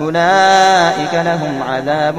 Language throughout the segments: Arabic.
أولئك لهم عذاب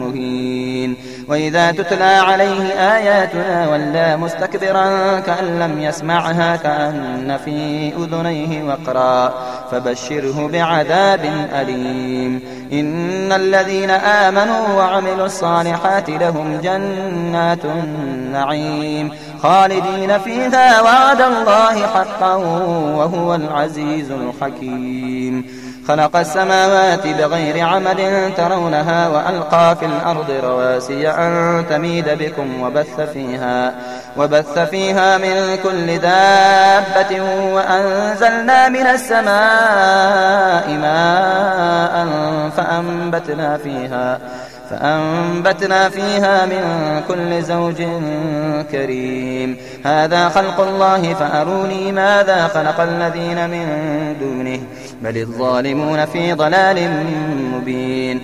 مهين. وإذا تتلى عليه آياتنا ولا مستكبرا كأن لم يسمعها كأن في أذنيه وقرا فبشره بعذاب أليم إن الذين آمنوا وعملوا الصالحات لهم جنات النعيم خالدين فيها وعد الله حقا وهو العزيز الحكيم خلق السماوات بغير عمد ترونها وألقى في الأرض رواسي أن تميد بكم وبث فيها وبث فيها من كل دابة وأنزلنا من السماء ماء فأنبتنا فيها فأنبتنا فيها من كل زوج كريم. هذا خلق الله فأروني ماذا خلق الذين من دونه بل الظالمون في ضلال مبين.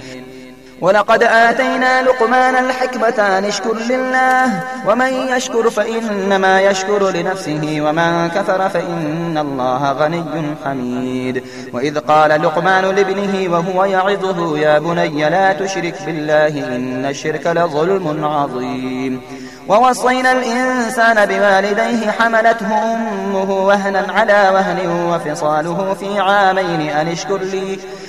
ولقد آتينا لقمان الحكمة أن اشكر لله. ومن يشكر فإنما يشكر لنفسه ومن كفر فإن الله غني حميد. وإذ قال لقمان لابنه وهو يعظه يا بني لا تشرك بالله إن الشرك لظلم عظيم. ووصينا الإنسان بوالديه حملته أمه وهنا على وهن وفصاله في عامين أن اشكر لي.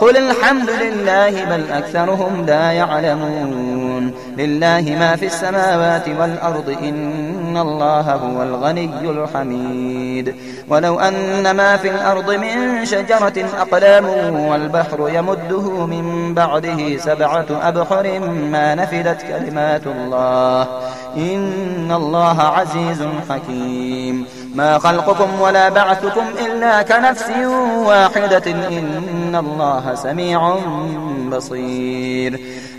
قل الحمد لله بل أكثرهم لا يعلمون لله ما في السماوات والأرض إن الله هو الغني الحميد ولو أن ما في الأرض من شجرة أقلام والبحر يمده من بعده سبعة أبحر ما نفدت كلمات الله إن الله عزيز حكيم ما خلقكم ولا بعثكم إلا كنفس واحدة إن الله سميع بصير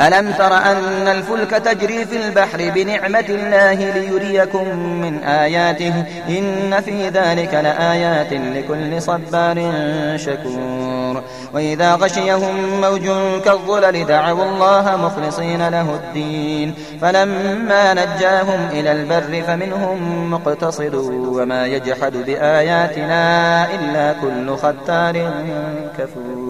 ألم تر أن الفلك تجري في البحر بنعمة الله ليريكم من آياته؟ إن في ذلك لآيات لكل صبار شكور. وإذا غشيهم موج كالظلل دعوا الله مخلصين له الدين. فلما نجاهم إلى البر فمنهم مقتصد وما يجحد بآياتنا إلا كل ختار كفور.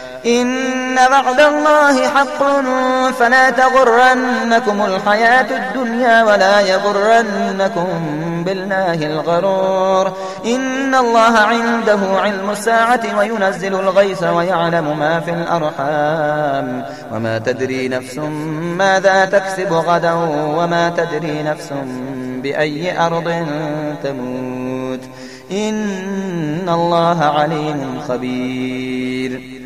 إن وعد الله حق فلا تغرنكم الحياة الدنيا ولا يغرنكم بالله الغرور. إن الله عنده علم الساعة وينزل الغيث ويعلم ما في الأرحام. وما تدري نفس ماذا تكسب غدا وما تدري نفس بأي أرض تموت. إن الله عليم خبير.